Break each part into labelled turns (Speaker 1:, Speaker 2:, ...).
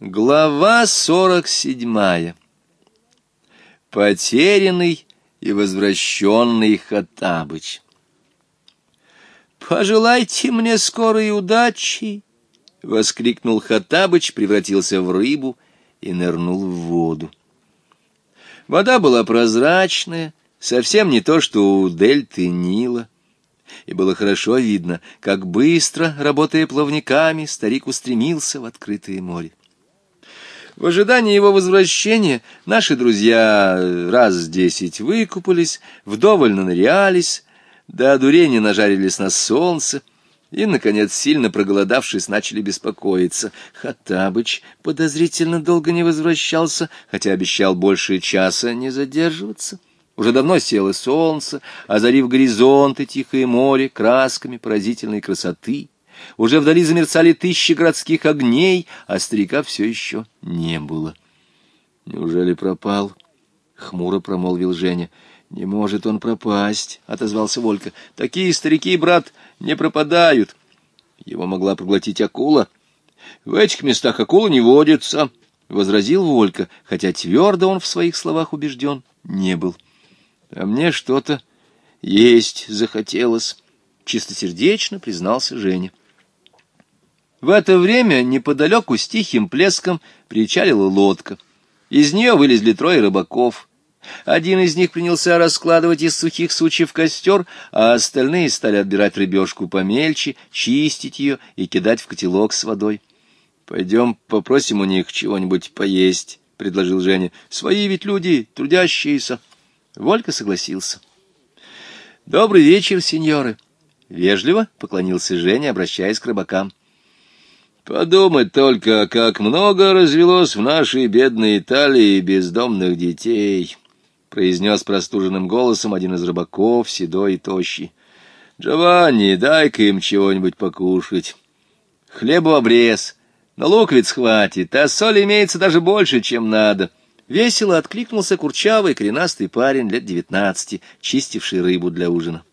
Speaker 1: Глава 47. Потерянный и возвращенный Хатабыч. «Пожелайте мне скорой удачи!» — воскликнул Хатабыч, превратился в рыбу и нырнул в воду. Вода была прозрачная, совсем не то, что у дельты Нила и было хорошо видно, как быстро, работая плавниками, старик устремился в открытое море. В ожидании его возвращения наши друзья раз десять выкупались, вдоволь нанырялись, до одурения нажарились на солнце и, наконец, сильно проголодавшись, начали беспокоиться. Хаттабыч подозрительно долго не возвращался, хотя обещал больше часа не задерживаться. Уже давно село солнце, озарив горизонт и тихое море красками поразительной красоты. Уже вдали замерцали тысячи городских огней, а старика все еще не было. «Неужели пропал?» — хмуро промолвил Женя. «Не может он пропасть», — отозвался Волька. «Такие старики, брат, не пропадают». Его могла проглотить акула. «В этих местах акула не водится», — возразил Волька, хотя твердо он в своих словах убежден не был. «А мне что-то есть захотелось», — чистосердечно признался Женя. В это время неподалеку с тихим плеском причалила лодка. Из нее вылезли трое рыбаков. Один из них принялся раскладывать из сухих сучьев костер, а остальные стали отбирать рыбешку помельче, чистить ее и кидать в котелок с водой. «Пойдем попросим у них чего-нибудь поесть», — предложил Женя. «Свои ведь люди, трудящиеся». Волька согласился. «Добрый вечер, сеньоры!» — вежливо поклонился Женя, обращаясь к рыбакам. Подумать только, как много развелось в нашей бедной Италии бездомных детей, — произнес простуженным голосом один из рыбаков, седой и тощий. — Джованни, дай-ка им чего-нибудь покушать. Хлеба обрез, на луковиц хватит, а соль имеется даже больше, чем надо. Весело откликнулся курчавый коренастый парень лет девятнадцати, чистивший рыбу для ужина.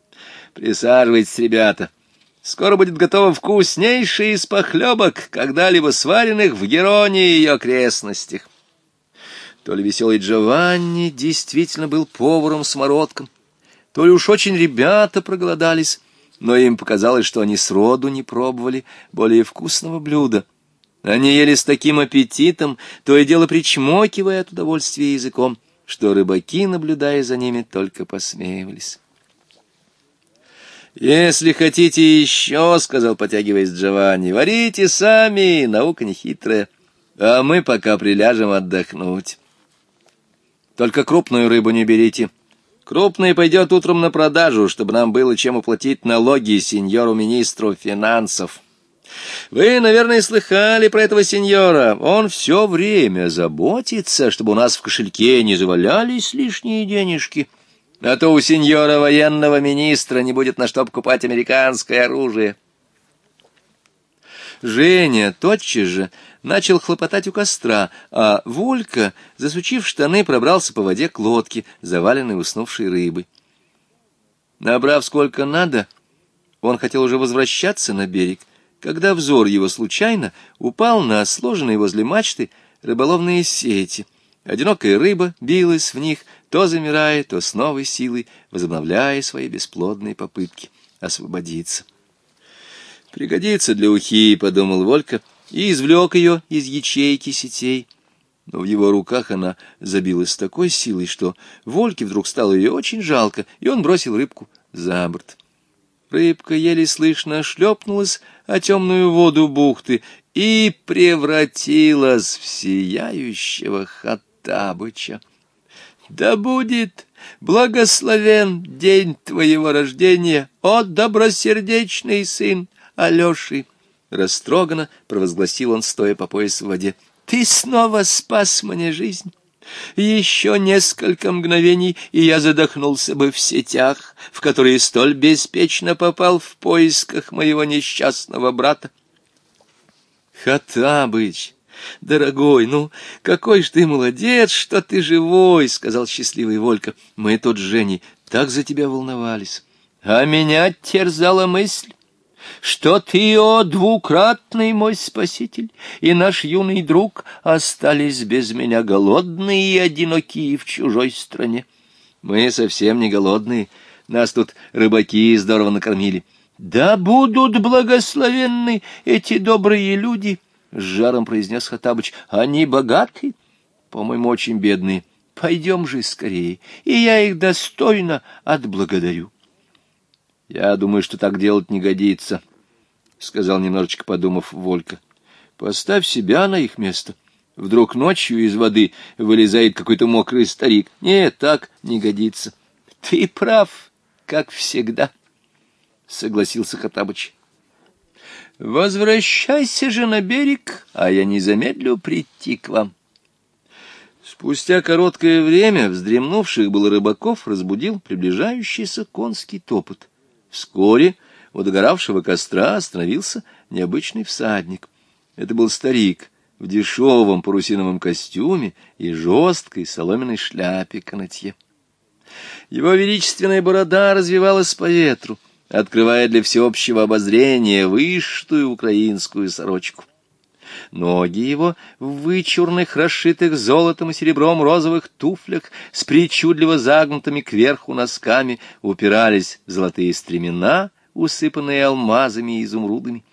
Speaker 1: — Присаживайтесь, ребята, — Скоро будет готово вкуснейшее из похлебок, когда-либо сваренных в Героне и ее окрестностях. То ли веселый Джованни действительно был поваром-смородком, то ли уж очень ребята проголодались, но им показалось, что они сроду не пробовали более вкусного блюда. Они ели с таким аппетитом, то и дело причмокивая от удовольствия языком, что рыбаки, наблюдая за ними, только посмеивались. «Если хотите еще, — сказал, потягиваясь Джованни, — варите сами, наука не хитрая, а мы пока приляжем отдохнуть. Только крупную рыбу не берите. Крупная пойдет утром на продажу, чтобы нам было чем уплатить налоги сеньору-министру финансов». Вы, наверное, слыхали про этого сеньора. Он все время заботится, чтобы у нас в кошельке не завалялись лишние денежки. На то у сеньора военного министра не будет на что покупать американское оружие. Женя тотчас же начал хлопотать у костра, а Волька, засучив штаны, пробрался по воде к лодке, заваленной уснувшей рыбой. Набрав сколько надо, он хотел уже возвращаться на берег, когда взор его случайно упал на сложенные возле мачты рыболовные сети — Одинокая рыба билась в них, то замирая, то с новой силой, возобновляя свои бесплодные попытки освободиться. «Пригодится для ухи», — подумал Волька, и извлек ее из ячейки сетей. Но в его руках она забилась с такой силой, что Вольке вдруг стало ее очень жалко, и он бросил рыбку за борт. Рыбка еле слышно шлепнулась о темную воду бухты и превратилась в сияющего хата. Потабыча. Да будет благословен день твоего рождения, о добросердечный сын Алеши! Растроганно провозгласил он, стоя по пояс в воде. Ты снова спас мне жизнь. Еще несколько мгновений, и я задохнулся бы в сетях, в которые столь беспечно попал в поисках моего несчастного брата. Хаттабыч, «Дорогой, ну, какой ж ты молодец, что ты живой!» — сказал счастливый Волька. «Мы тут с Женей так за тебя волновались». «А меня терзала мысль,
Speaker 2: что ты, о, двукратный мой спаситель, и наш юный друг остались без меня голодные и одинокие в чужой стране».
Speaker 1: «Мы совсем не голодные, нас тут рыбаки здорово накормили».
Speaker 2: Да будут благословенны эти добрые люди, — с жаром произнес Хатабыч. «Они богаты?» «По-моему, очень бедные. Пойдем же скорее, и я их достойно отблагодарю».
Speaker 1: «Я думаю, что так делать не годится», — сказал немножечко подумав Волька. «Поставь себя на их место. Вдруг ночью из воды вылезает какой-то мокрый старик. Нет, так не годится».
Speaker 2: «Ты прав, как всегда», — согласился Хатабыч. «Возвращайся же на берег, а я не замедлю прийти к вам».
Speaker 1: Спустя короткое время вздремнувших было рыбаков разбудил приближающийся конский топот. Вскоре у догоравшего костра остановился необычный всадник. Это был старик в дешевом парусиновом костюме и жесткой соломенной шляпе канатье. Его величественная борода развивалась по ветру — открывая для всеобщего обозрения высшую украинскую сорочку. Ноги его в вычурных, расшитых золотом и серебром розовых туфлях с причудливо загнутыми кверху носками упирались в золотые стремена, усыпанные алмазами и изумрудами.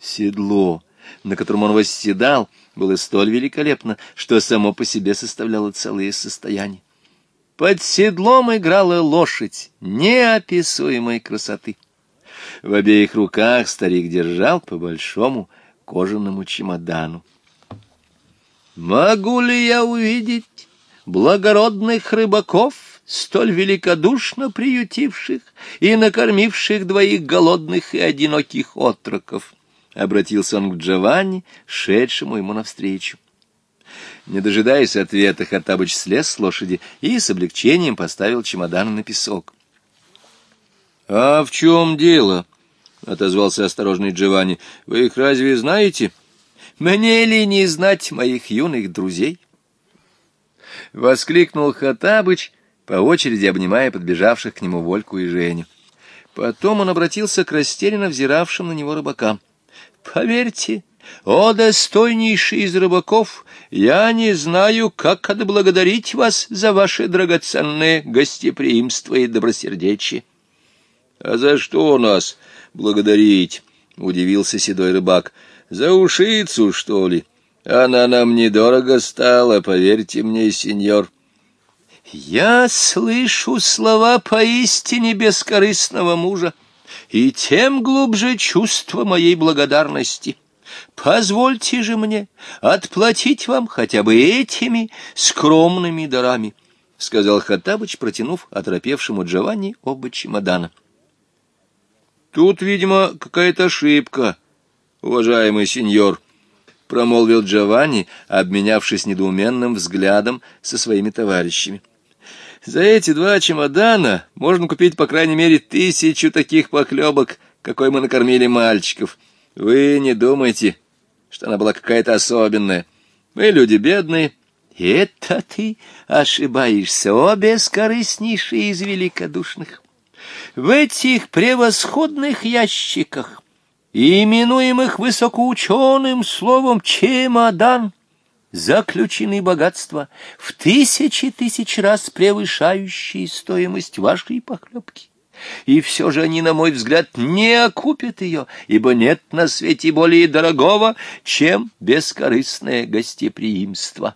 Speaker 1: Седло, на котором он восседал, было столь великолепно, что само по себе составляло целые состояние. Под седлом играла лошадь неописуемой красоты. В обеих руках старик держал по большому кожаному чемодану. «Могу ли я увидеть благородных рыбаков, столь великодушно приютивших и накормивших двоих голодных и одиноких отроков?» — обратился он к Джованни, шедшему ему навстречу. Не дожидаясь ответа, Хаттабыч слез с лошади и с облегчением поставил чемодан на песок. — А в чем дело? — отозвался осторожный Джованни. — Вы их разве знаете? — Мне ли не знать моих юных друзей? — воскликнул Хаттабыч, по очереди обнимая подбежавших к нему Вольку и Женю. Потом он обратился к растерянно взиравшим на него рыбакам. — Поверьте, — о, достойнейший из рыбаков, я не знаю, как отблагодарить вас за ваше драгоценное гостеприимство и добросердечие. — А за что нас благодарить? — удивился седой рыбак. — За ушицу, что ли? Она нам недорого стала, поверьте мне, сеньор. — Я слышу слова поистине бескорыстного мужа, и тем глубже чувство моей благодарности. — Позвольте же мне отплатить вам хотя бы этими скромными дарами, — сказал Хаттабыч, протянув оторопевшему Джованни оба чемодана. — Тут, видимо, какая-то ошибка, уважаемый сеньор, — промолвил Джованни, обменявшись недоуменным взглядом со своими товарищами. — За эти два чемодана можно купить, по крайней мере, тысячу таких похлебок, какой мы накормили мальчиков. — вы не думайте, что она была какая-то особенная. Мы люди бедные. Это ты ошибаешься, о бескорыстнейший из великодушных. В этих превосходных ящиках, именуемых высокоученым словом «чемодан», заключены богатства в тысячи тысяч раз превышающие стоимость вашей похлебки и все же они, на мой взгляд, не окупят ее, ибо нет на свете более дорогого, чем бескорыстное гостеприимство.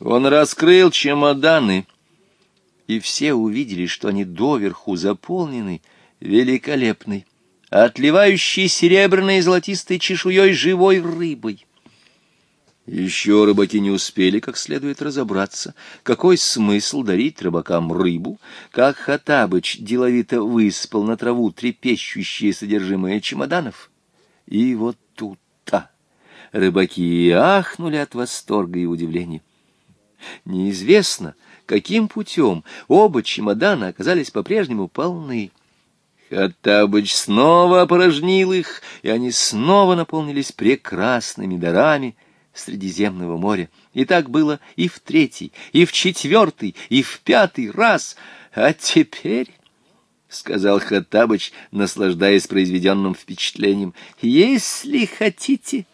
Speaker 1: Он раскрыл чемоданы, и все увидели, что они доверху заполнены великолепной, отливающей серебряной и золотистой чешуей живой рыбой. Еще рыбаки не успели как следует разобраться, какой смысл дарить рыбакам рыбу, как Хатабыч деловито выспал на траву трепещущее содержимое чемоданов. И вот тут-то рыбаки ахнули от восторга и удивления. Неизвестно, каким путем оба чемодана оказались по-прежнему полны. Хатабыч снова опорожнил их, и они снова наполнились прекрасными дарами — Средиземного моря. И так было и в третий, и в четвертый, и в пятый раз. А теперь... — сказал Хаттабыч, наслаждаясь произведенным впечатлением. — Если хотите,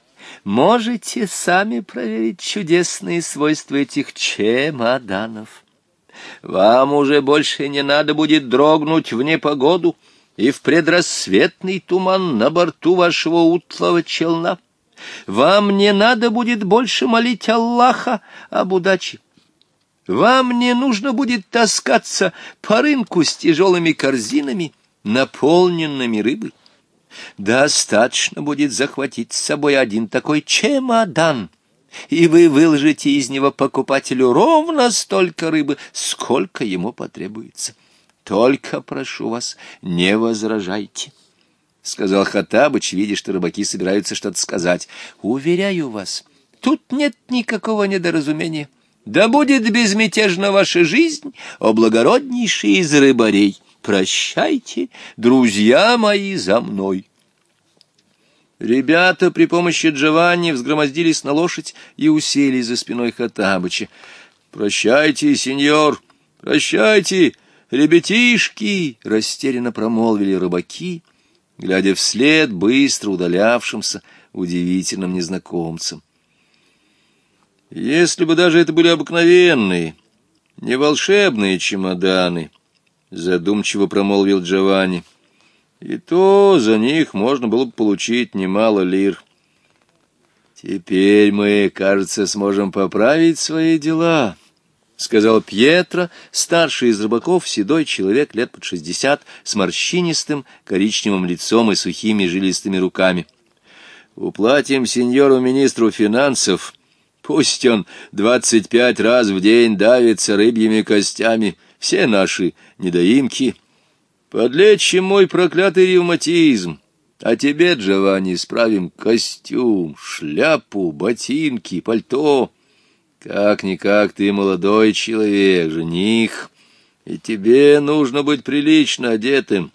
Speaker 1: можете сами проверить чудесные свойства этих чемоданов. Вам уже больше не надо будет дрогнуть в непогоду и в предрассветный туман на борту вашего утлого челна. Вам не надо будет больше молить Аллаха об удаче. Вам не нужно будет таскаться по рынку с тяжелыми корзинами, наполненными рыбой. Достаточно будет захватить с собой один такой чемодан, и вы выложите из него покупателю ровно столько рыбы, сколько ему потребуется. Только, прошу вас, не возражайте». — сказал Хаттабыч, видя, что рыбаки собираются что-то сказать. — Уверяю вас, тут нет никакого недоразумения. Да будет безмятежна ваша жизнь, о благороднейший из рыбарей. Прощайте, друзья мои, за мной. Ребята при помощи Джованни взгромоздились на лошадь и усели за спиной Хаттабыча. — Прощайте, сеньор, прощайте, ребятишки! — растерянно промолвили рыбаки — глядя вслед быстро удалявшимся удивительным незнакомцам. Если бы даже это были обыкновенные, не волшебные чемоданы, задумчиво промолвил Джованни, и то за них можно было бы получить немало лир. Теперь мы, кажется, сможем поправить свои дела». — сказал Пьетро, старший из рыбаков, седой человек лет под шестьдесят, с морщинистым коричневым лицом и сухими жилистыми руками. «Уплатим сеньору-министру финансов. Пусть он двадцать пять раз в день давится рыбьими костями. Все наши недоимки. Подлечим мой проклятый ревматизм». А тебе, Джованни, справим костюм, шляпу, ботинки, пальто. Как-никак ты молодой человек, жених, и тебе нужно быть прилично одетым.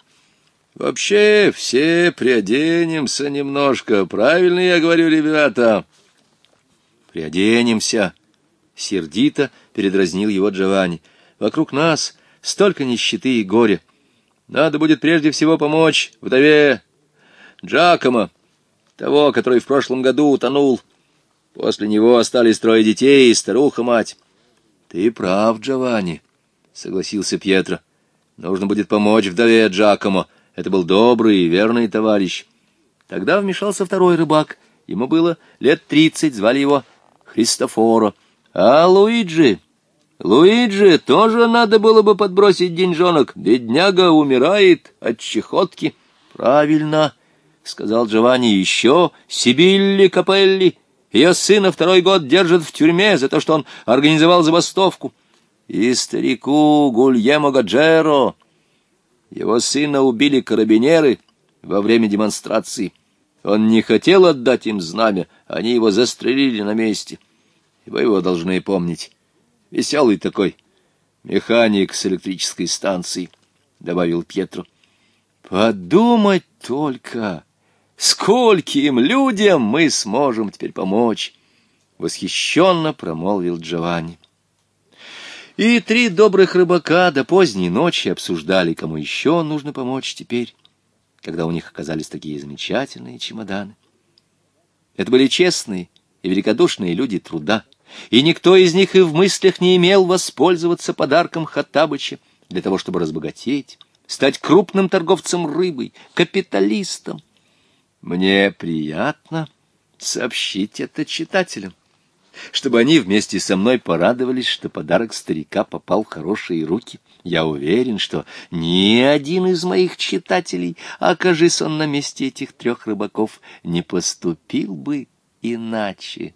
Speaker 1: Вообще все приоденемся немножко, правильно я говорю, ребята? Приоденемся, — сердито передразнил его Джованни. Вокруг нас столько нищеты и горя. Надо будет прежде всего помочь вдове Джакома, того, который в прошлом году утонул. — После него остались трое детей и старуха-мать. — Ты прав, Джованни, — согласился Пьетро. — Нужно будет помочь вдове Джакомо. Это был добрый и верный товарищ. Тогда вмешался второй рыбак. Ему было лет тридцать, звали его Христофоро. А Луиджи... Луиджи тоже надо было бы подбросить деньжонок. Бедняга умирает от чехотки. — Правильно, — сказал Джованни, — еще Сибилли Капелли ее сына второй год держат в тюрьме за то, что он организовал забастовку. И старику Гульемо Гаджеро. Его сына убили карабинеры во время демонстрации. Он не хотел отдать им знамя, они его застрелили на месте. Вы его должны помнить. Веселый такой. Механик с электрической станции, — добавил Пьетро. — Подумать только! скольким людям мы сможем теперь помочь!» — восхищенно промолвил Джованни. И три добрых рыбака до поздней ночи обсуждали, кому еще нужно помочь теперь, когда у них оказались такие замечательные чемоданы. Это были честные и великодушные люди труда, и никто из них и в мыслях не имел воспользоваться подарком Хаттабыча для того, чтобы разбогатеть, стать крупным торговцем рыбой, капиталистом. Мне приятно сообщить это читателям, чтобы они вместе со мной порадовались, что подарок старика попал в хорошие руки. Я уверен, что ни один из моих читателей, окажись он на месте этих трех рыбаков, не поступил бы иначе.